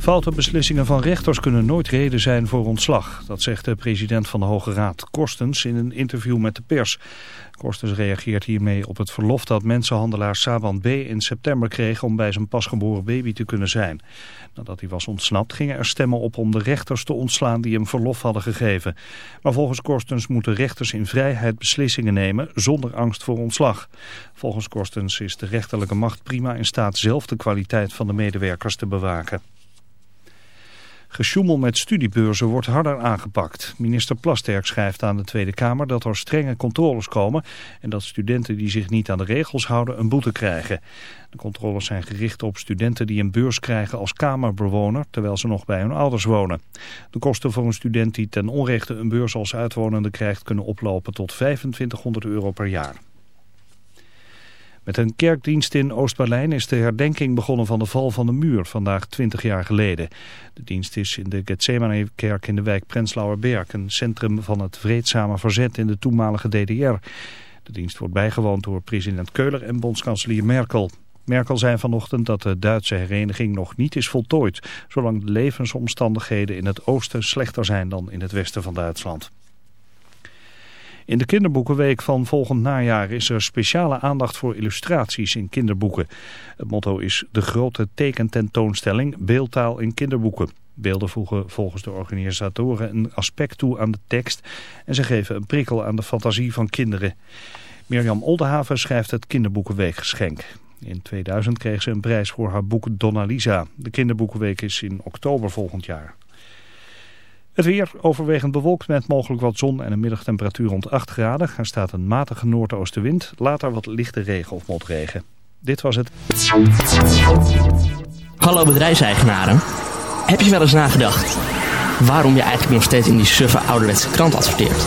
Foute beslissingen van rechters kunnen nooit reden zijn voor ontslag. Dat zegt de president van de Hoge Raad, Korstens, in een interview met de pers. Korstens reageert hiermee op het verlof dat mensenhandelaar Saban B. in september kreeg om bij zijn pasgeboren baby te kunnen zijn. Nadat hij was ontsnapt gingen er stemmen op om de rechters te ontslaan die hem verlof hadden gegeven. Maar volgens Korstens moeten rechters in vrijheid beslissingen nemen zonder angst voor ontslag. Volgens Korstens is de rechterlijke macht prima in staat zelf de kwaliteit van de medewerkers te bewaken. Gesjoemel met studiebeurzen wordt harder aangepakt. Minister Plasterk schrijft aan de Tweede Kamer dat er strenge controles komen... en dat studenten die zich niet aan de regels houden een boete krijgen. De controles zijn gericht op studenten die een beurs krijgen als kamerbewoner... terwijl ze nog bij hun ouders wonen. De kosten voor een student die ten onrechte een beurs als uitwonende krijgt... kunnen oplopen tot 2500 euro per jaar. Met een kerkdienst in Oost-Berlijn is de herdenking begonnen van de val van de muur, vandaag 20 jaar geleden. De dienst is in de Gethsemane-kerk in de wijk Prenzlauer Berg, een centrum van het vreedzame verzet in de toenmalige DDR. De dienst wordt bijgewoond door president Keuler en bondskanselier Merkel. Merkel zei vanochtend dat de Duitse hereniging nog niet is voltooid, zolang de levensomstandigheden in het oosten slechter zijn dan in het westen van Duitsland. In de kinderboekenweek van volgend najaar is er speciale aandacht voor illustraties in kinderboeken. Het motto is de grote tekententoonstelling Beeldtaal in kinderboeken. Beelden voegen volgens de organisatoren een aspect toe aan de tekst en ze geven een prikkel aan de fantasie van kinderen. Mirjam Oldenhaven schrijft het kinderboekenweekgeschenk. In 2000 kreeg ze een prijs voor haar boek Donna Lisa. De kinderboekenweek is in oktober volgend jaar. Het weer overwegend bewolkt met mogelijk wat zon en een middagtemperatuur rond 8 graden. Er staat een matige noordoostenwind, later wat lichte regen of motregen. Dit was het. Hallo bedrijfseigenaren. Heb je wel eens nagedacht waarom je eigenlijk nog steeds in die suffe ouderwetse krant adverteert?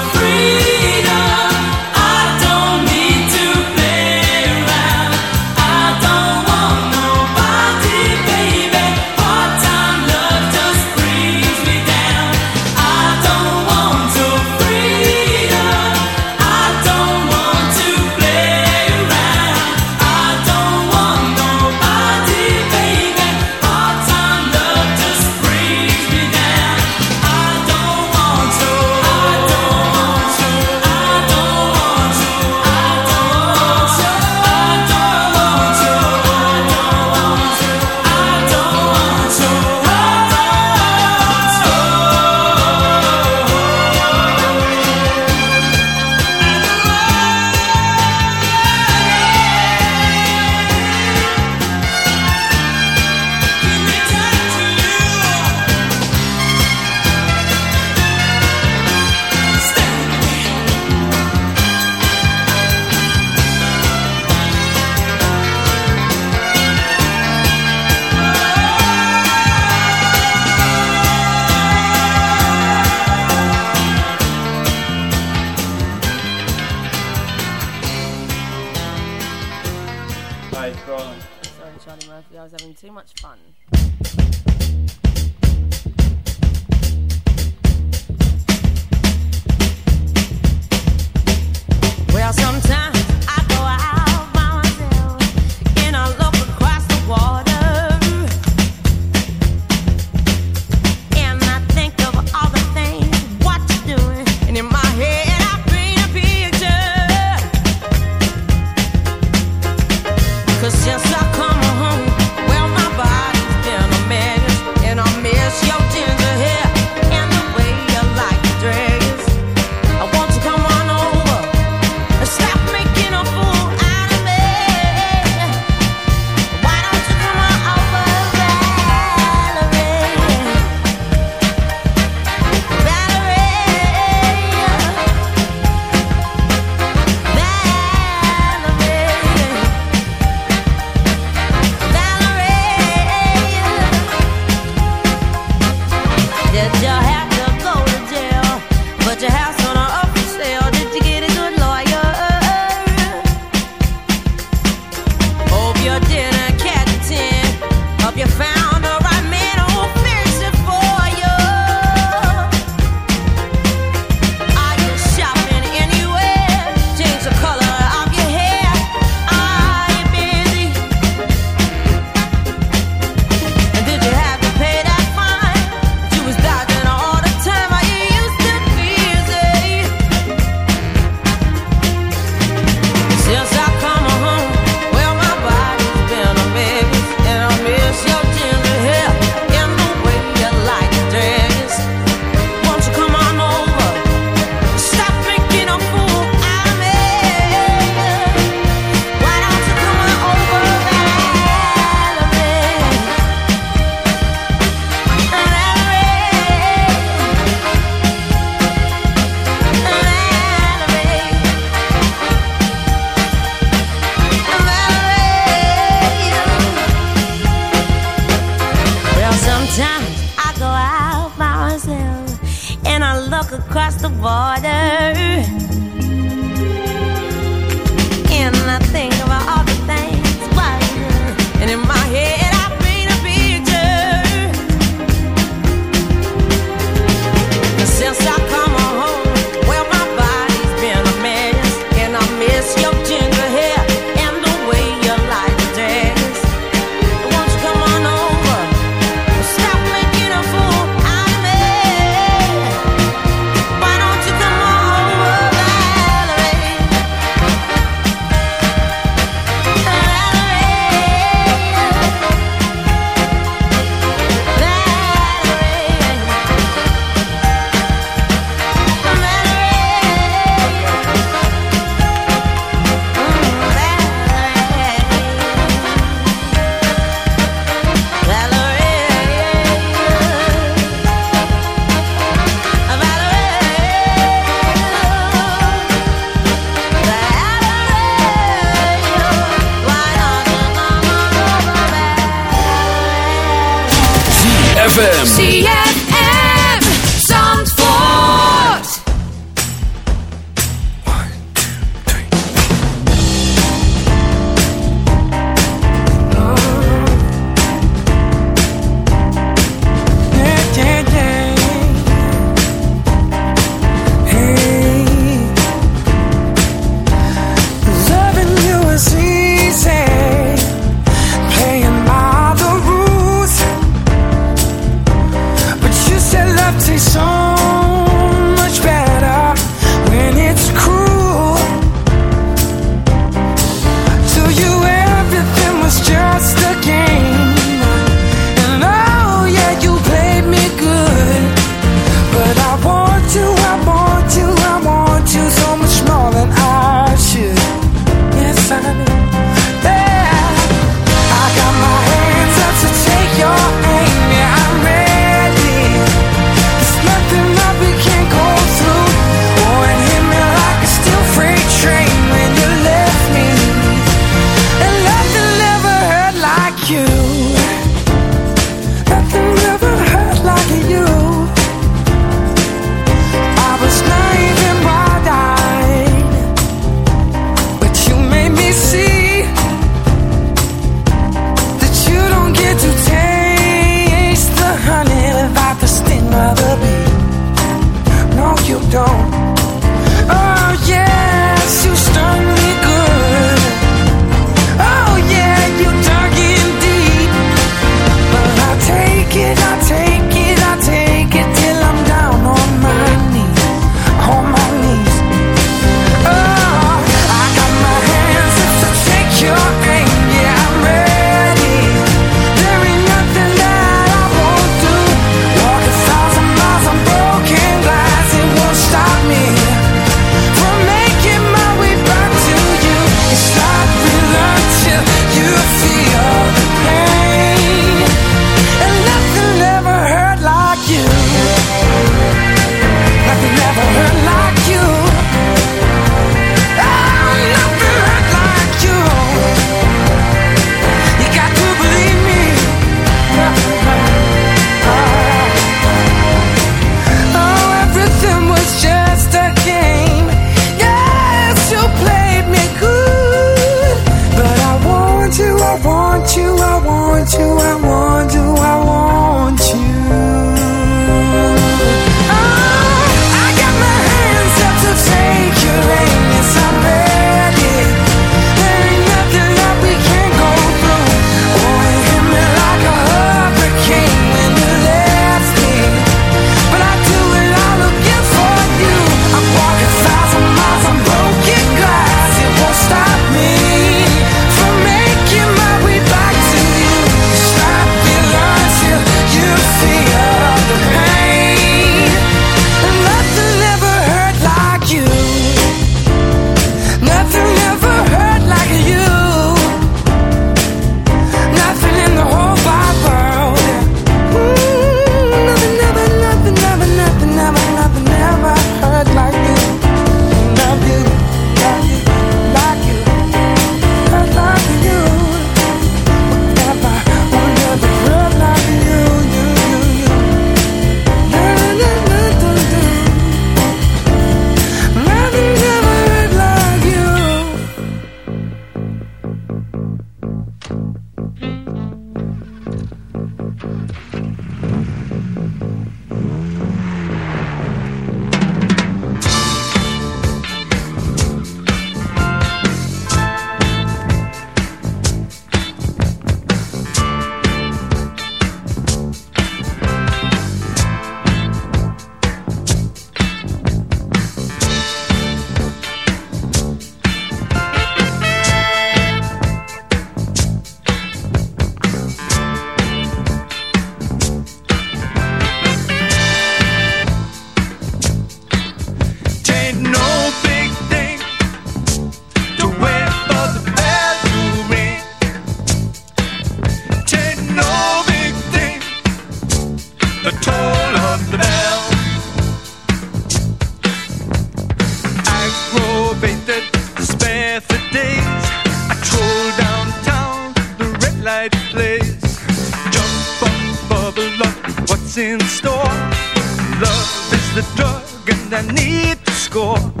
Need to score.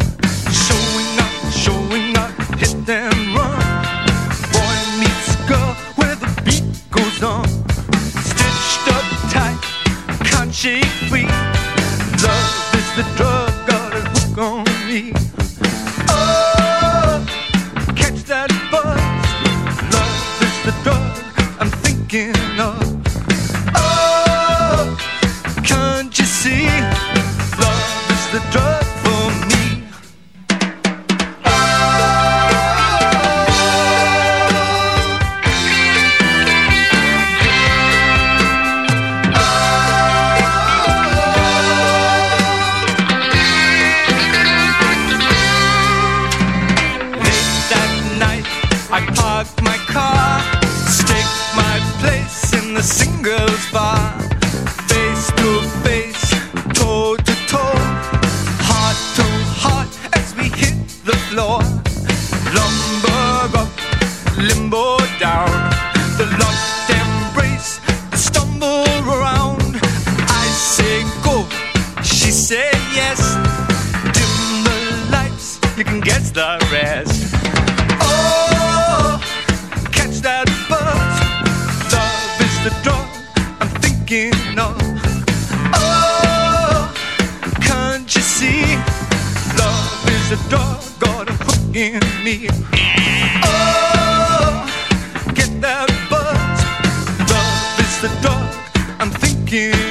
looking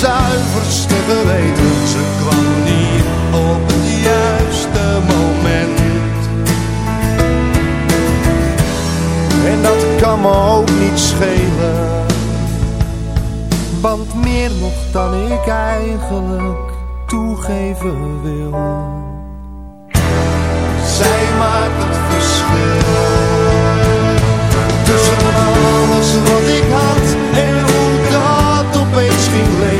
zuiverste geweten. Ze kwam niet op het juiste moment. En dat kan me ook niet schelen. Want meer nog dan ik eigenlijk toegeven wil. Zij maakt het verschil. Tussen alles wat ik had en hoe dat opeens ging leven.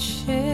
起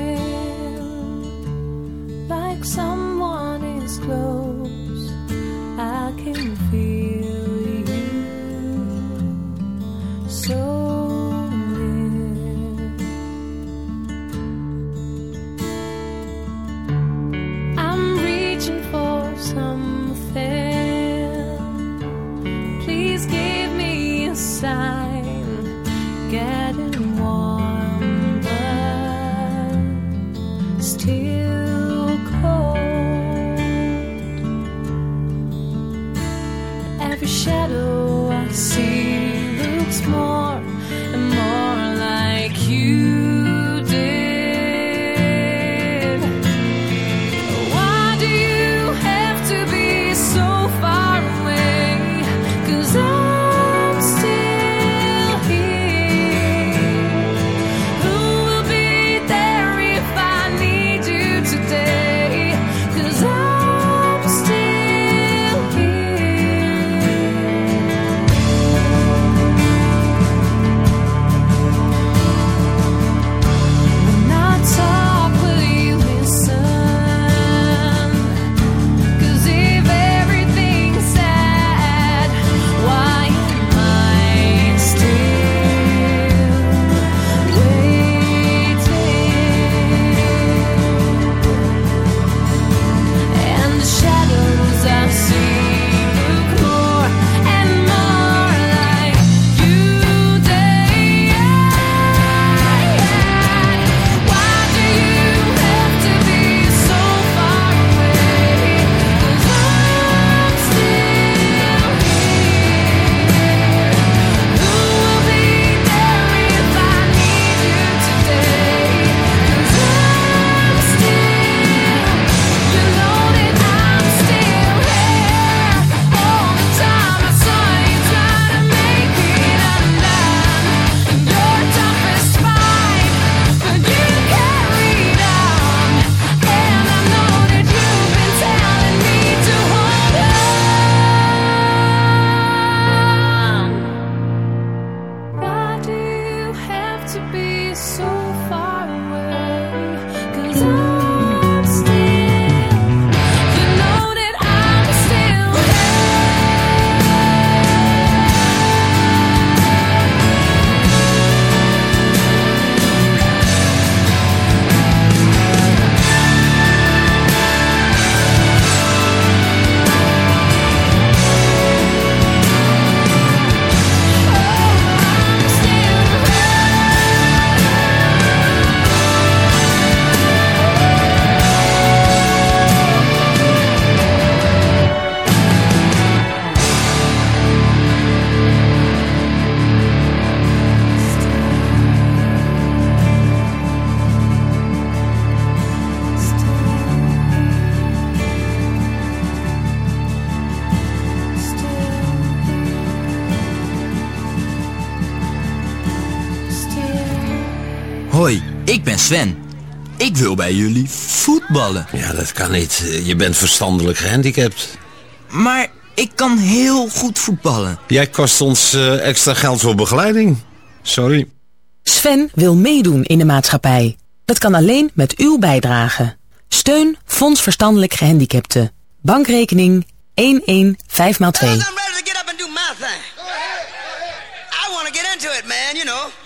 Sven. Ik wil bij jullie voetballen. Ja, dat kan niet. Je bent verstandelijk gehandicapt. Maar ik kan heel goed voetballen. Jij kost ons eh, extra geld voor begeleiding. Sorry. Sven wil meedoen in de maatschappij. Dat kan alleen met uw bijdrage. Steun Fonds Verstandelijk Gehandicapten. Bankrekening 115x2. I want to get into it, man, you know.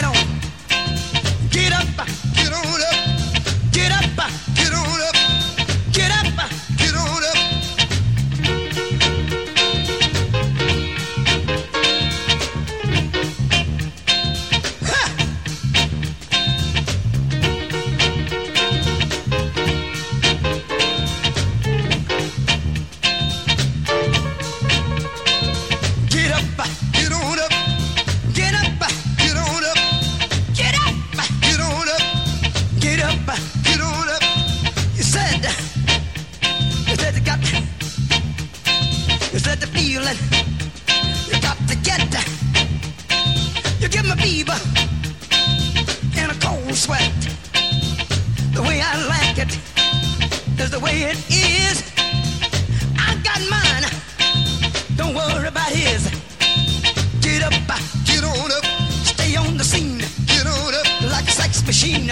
feeling. You got to get, you give me fever in a cold sweat. The way I like it is the way it is. I got mine. Don't worry about his. Get up, get on up, stay on the scene. Get on up like a sex machine.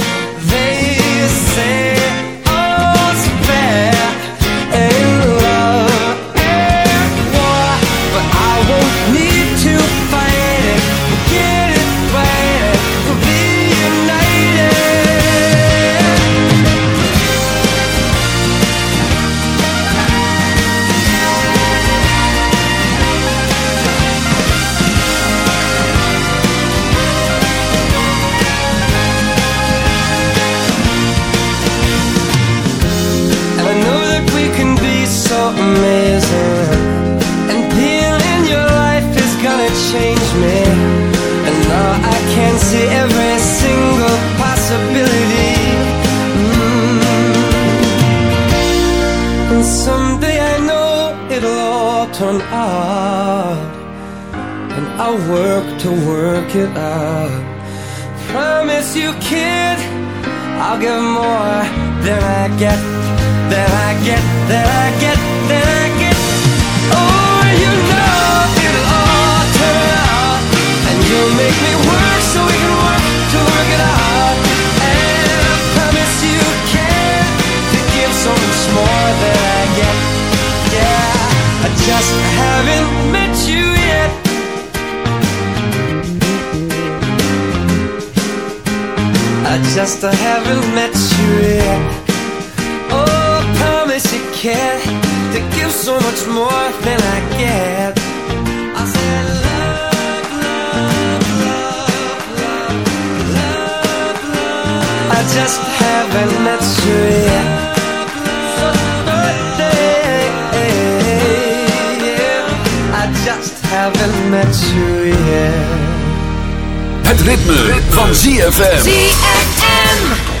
Van ZFM. ZFM.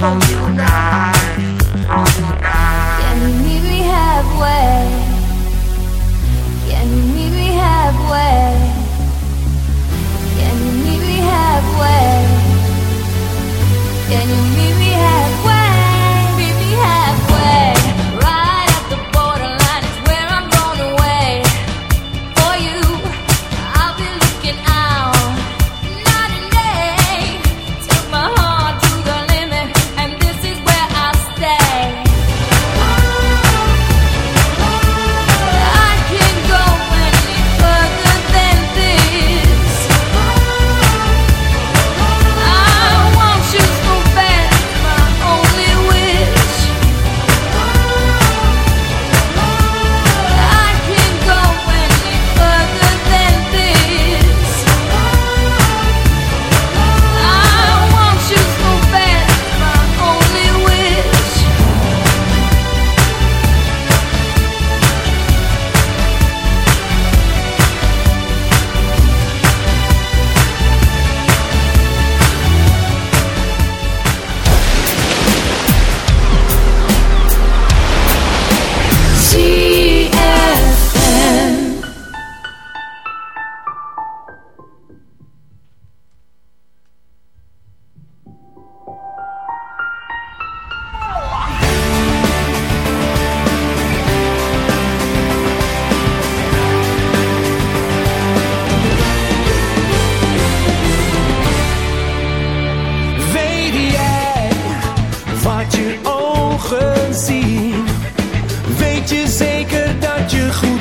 come. you.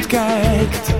kijkt.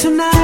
Tonight.